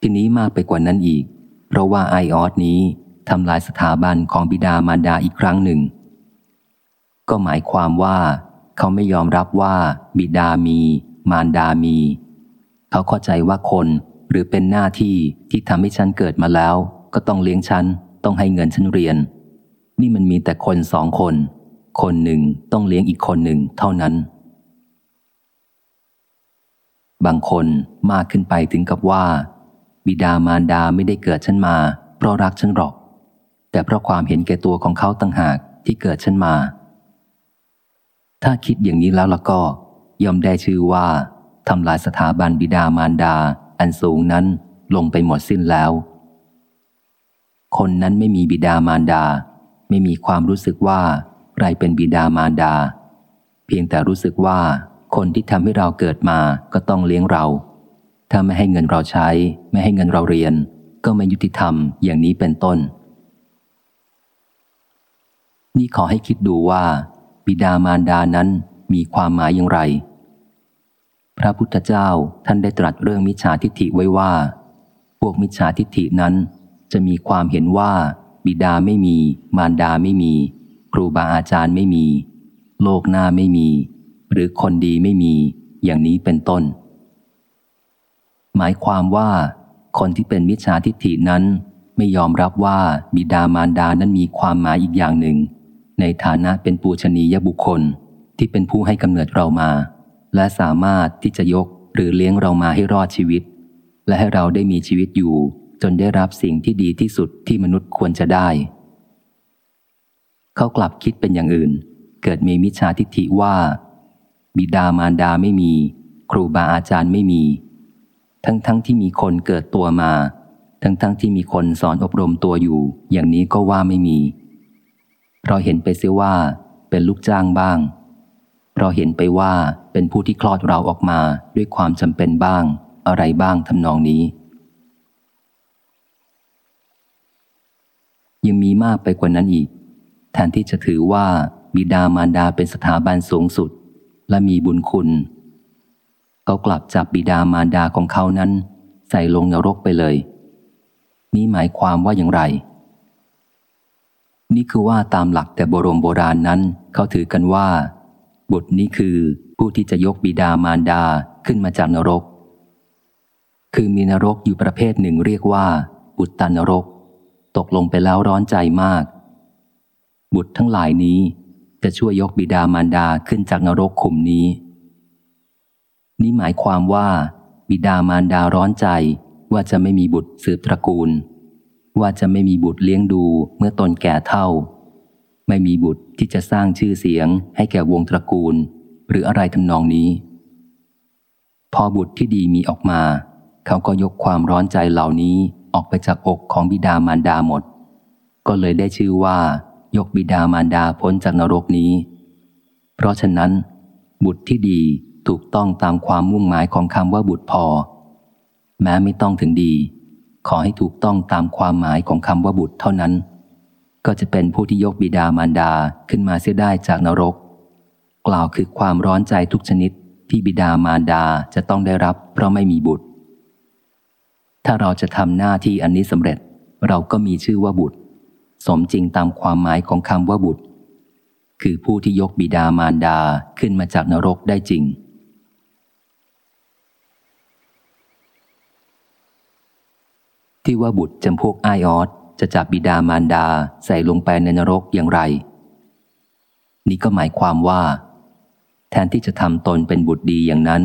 ทีนี้มากไปกว่านั้นอีก เพราะว่าไอออสนี้ทำลายสถาบันของบิดามารดาอีกครั้งหนึ่ง ก็หมายความว่า เขาไม่ยอมรับว่า บิดามี มารดามี เขาเข้าใจว่าคนหรือเป็นหน้าที่ที่ทำให้ฉันเกิดมาแล้ว ก็ต้องเลี้ยงฉัน ต้องให้เงินฉันเรียน นี่มันมีแต่คนสองคน คนหนึ่งต้องเลี้ยงอีกคนหนึ่งเท่านั้น บางคนมากขึ้นไปถึงกับว่า บิดามารดาไม่ได้เกิดฉันมา เพราะรักฉันหรอก แต่เพราะความเห็นแก่ตัวของเขาต่างหากที่เกิดฉันมา ถ้าคิดอย่างนี้แล้วละก็ยอมได้ชื่อว่าทำลายสถาบันบิดามารดา อันสูงนั้นลงไปหมดสิ้นแล้ว คนนั้นไม่มีบิดามารดา ไม่มีความรู้สึกว่าใครเป็นบิดามารดา เพียงแต่รู้สึกว่าคนที่ทำให้เราเกิดมาก็ต้องเลี้ยงเรา ถ้าไม่ให้เงินเราใช้ ไม่ให้เงินเราเรียน ก็ไม่ยุติธรรมอย่างนี้เป็นต้น นี่ขอให้คิดดูว่า บิดามารดานั้นมีความหมายอย่างไร พระพุทธเจ้าท่านได้ตรัสเรื่องมิจฉาทิฏฐิไว้ว่า พวกมิจฉาทิฏฐินั้น จะมีความเห็นว่า บิดาไม่มี มารดาไม่มี ครูบาอาจารย์ไม่มี โลกหน้าไม่มี หรือคนดีไม่มี อย่างนี้เป็นต้น หมายความว่า คนที่เป็นมิจฉาทิฏฐินั้น ไม่ยอมรับว่าบิดามารดานั้นมีความหมายอีกอย่างหนึ่ง ในฐานะเป็นปูชนียบุคคลที่เป็นผู้ให้กำเนิดเรามา และสามารถที่จะยกหรือเลี้ยงเรามาให้รอดชีวิต และให้เราได้มีชีวิตอยู่ จนได้รับสิ่งที่ดีที่สุดที่มนุษย์ควรจะได้ เขากลับคิดเป็นอย่างอื่น เกิดมีมิจฉาทิฏฐิว่า บิดามารดาไม่มี ครูบาอาจารย์ไม่มี ทั้งๆทที่มีคนเกิดตัวมา ทั้งๆทที่มีคนสอนอบรมตัวอยู่ อย่างนี้ก็ว่าไม่มีเราเห็นไปเสียว่าเป็นลูกจ้างบ้างเราเห็นไปว่าเป็นผู้ที่คลอดเราออกมาด้วยความจำเป็นบ้าง อะไรบ้างทำนองนี้ ยังมีมากไปกว่านั้นอีก แทนที่จะถือว่าบิดามารดาเป็นสถาบันสูงสุด และมีบุญคุณ เขากลับจับบิดามารดาของเขานั้น ใส่ลงนรกไปเลย นี่หมายความว่าอย่างไร นี่คือว่าตามหลักแต่โบรมโบราณนั้นเขาถือกันว่า บุตรนี้คือผู้ที่จะยกบิดามารดาขึ้นมาจากนรก คือมีนรกอยู่ประเภทหนึ่งเรียกว่าบุตรตานรก ตกลงไปแล้วร้อนใจมาก บุตรทั้งหลายนี้จะช่วยยกบิดามารดาขึ้นจากนรกขุมนี้ นี้หมายความว่า บิดามารดาร้อนใจว่าจะไม่มีบุตรสืบตระกูล ว่าจะไม่มีบุตรเลี้ยงดูเมื่อตนแก่เท่า ไม่มีบุตรที่จะสร้างชื่อเสียงให้แก่วงตระกูล หรืออะไรทำนองนี้ พอบุตรที่ดีมีออกมา เขาก็ยกความร้อนใจเหล่านี้ออกไปจากอกของบิดามารดาหมด ก็เลยได้ชื่อว่า ยกบิดามารดาพ้นจากนรกนี้ เพราะฉะนั้น บุตรที่ดี ถูกต้องตามความมุ่งหมายของคำว่าบุตรพอ แม้ไม่ต้องถึงดี ขอให้ถูกต้องตามความหมายของคำว่าบุตรเท่านั้น ก็จะเป็นผู้ที่ยกบิดามารดาขึ้นมาเสียได้จากนรก กล่าวคือความร้อนใจทุกชนิดที่บิดามารดาจะต้องได้รับ เพราะไม่มีบุตร ถ้าเราจะทำหน้าที่อันนี้สำเร็จ เราก็มีชื่อว่าบุตร สมจริงตามความหมายของคำว่าบุตร คือผู้ที่ยกบิดามารดาขึ้นมาจากนรกได้จริง ที่ว่าบุตรจำพวกไอออสจะจับบิดามารดาใส่ลงไปในนรกอย่างไร นี่ก็หมายความว่า แทนที่จะทำตนเป็นบุตรดีอย่างนั้น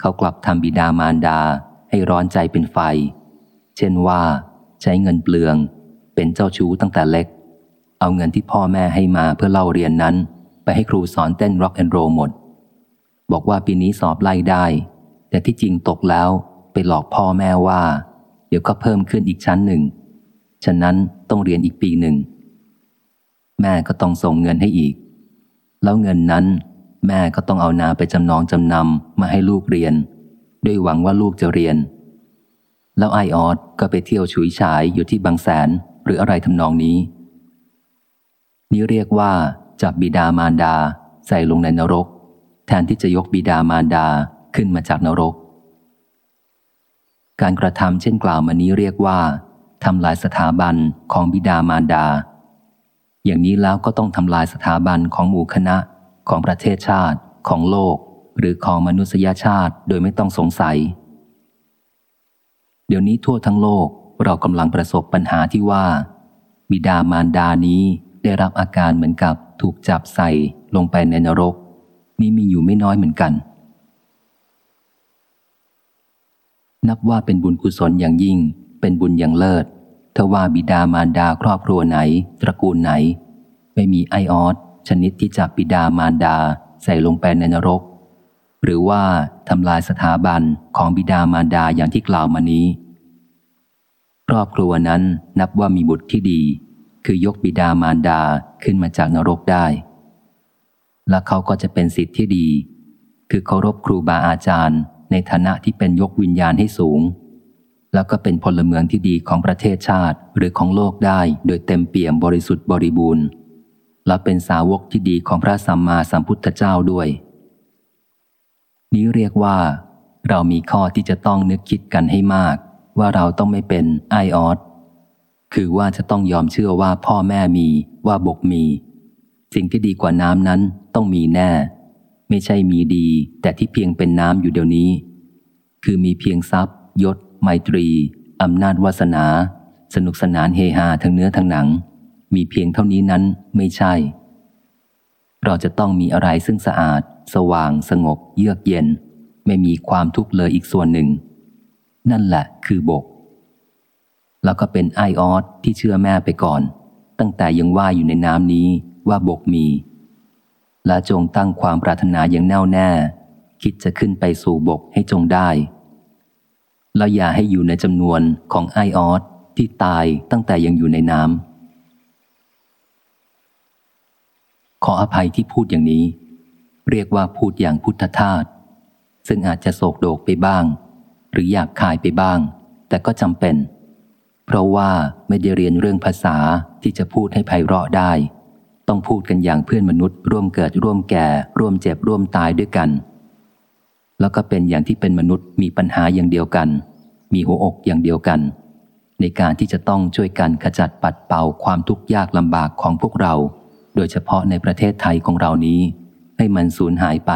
เขากลับทำบิดามารดาให้ร้อนใจเป็นไฟ เช่นว่าใช้เงินเปลือง เป็นเจ้าชู้ตั้งแต่เล็ก เอาเงินที่พ่อแม่ให้มาเพื่อเล่าเรียนนั้น ไปให้ครูสอนเต้นร็อกแอนด์โรหมด บอกว่าปีนี้สอบไล่ได้ แต่ที่จริงตกแล้วไปหลอกพ่อแม่ว่า เดี๋ยวก็เพิ่มขึ้นอีกชั้นหนึ่ง ฉะนั้นต้องเรียนอีกปีหนึ่ง แม่ก็ต้องส่งเงินให้อีก แล้วเงินนั้น แม่ก็ต้องเอานาไปจำนองจำนำมาให้ลูกเรียน ด้วยหวังว่าลูกจะเรียน แล้วไอออดก็ไปเที่ยวฉุยฉายอยู่ที่บางแสนหรืออะไรทำนองนี้ นี้เรียกว่าจับบิดามารดาใส่ลงในนรก แทนที่จะยกบิดามารดาขึ้นมาจากนรก การกระทำเช่นกล่าวมานี้เรียกว่าทำลายสถาบันของบิดามารดา อย่างนี้แล้วก็ต้องทำลายสถาบันของหมู่คณะ ของประเทศชาติ ของโลก หรือของมนุษยชาติโดยไม่ต้องสงสัย เดี๋ยวนี้ทั่วทั้งโลกเรากำลังประสบปัญหาที่ว่า บิดามารดานี้ได้รับอาการเหมือนกับถูกจับใส่ลงไปในนรก นี่มีอยู่ไม่น้อยเหมือนกัน นับว่าเป็นบุญกุศลอย่างยิ่ง เป็นบุญอย่างเลิศทว่าบิดามารดาครอบครัวไหน ตระกูลไหน ไม่มีไอออสชนิดที่จับบิดามารดาใส่ลงไปในนรก หรือว่าทำลายสถาบันของบิดามารดาอย่างที่กล่าวมานี้ ครอบครัวนั้นนับว่ามีบุตรที่ดี คือยกบิดามารดาขึ้นมาจากนรกได้ และเขาก็จะเป็นสิทธิ์ที่ดี คือเคารพครูบาอาจารย์ ในฐานะที่เป็นยกวิญญาณให้สูง แล้วก็เป็นพลเมืองที่ดีของประเทศชาติหรือของโลกได้โดยเต็มเปี่ยมบริสุทธิ์บริบูรณ์ และเป็นสาวกที่ดีของพระสัมมาสัมพุทธเจ้าด้วย นี้เรียกว่า เรามีข้อที่จะต้องนึกคิดกันให้มาก ว่าเราต้องไม่เป็นไอออสคือว่าจะต้องยอมเชื่อว่าพ่อแม่มีว่าบกมี สิ่งที่ดีกว่าน้ำนั้นต้องมีแน่ ไม่ใช่มีดี แต่ที่เพียงเป็นน้ำอยู่เดี๋ยวนี้ คือมีเพียงทรัพย์ ยศ ไมตรี อำนาจวาสนา สนุกสนานเฮฮาทั้งเนื้อทั้งหนัง มีเพียงเท่านี้นั้นไม่ใช่ เราจะต้องมีอะไรซึ่งสะอาด สว่างสงบ เยือกเย็น ไม่มีความทุกข์เลยอีกส่วนหนึ่ง นั่นแหละคือบก แล้วก็เป็นไอออสที่เชื่อแม่ไปก่อน ตั้งแต่ยังว่าอยู่ในน้ำนี้ว่าบกมี และจงตั้งความปรารถนาอย่างแน่วแน่ คิดจะขึ้นไปสู่บกให้จงได้ แล้วอย่าให้อยู่ในจำนวนของไอออสที่ตายตั้งแต่ยังอยู่ในน้ำขออภัยที่พูดอย่างนี้ เรียกว่าพูดอย่างพุทธทาสซึ่งอาจจะโศกโดกไปบ้าง หรืออยากขายไปบ้าง แต่ก็จำเป็น เพราะว่าไม่ได้เรียนเรื่องภาษาที่จะพูดให้ไพเราะได้ ต้องพูดกันอย่างเพื่อนมนุษย์ ร่วมเกิดร่วมแก่ ร่วมเจ็บร่วมตายด้วยกัน แล้วก็เป็นอย่างที่เป็นมนุษย์มีปัญหาอย่างเดียวกัน มีหัวอกอย่างเดียวกัน ในการที่จะต้องช่วยกันขจัดปัดเป่าความทุกข์ยากลำบากของพวกเรา โดยเฉพาะในประเทศไทยของเรานี้ ให้มันสูญหายไป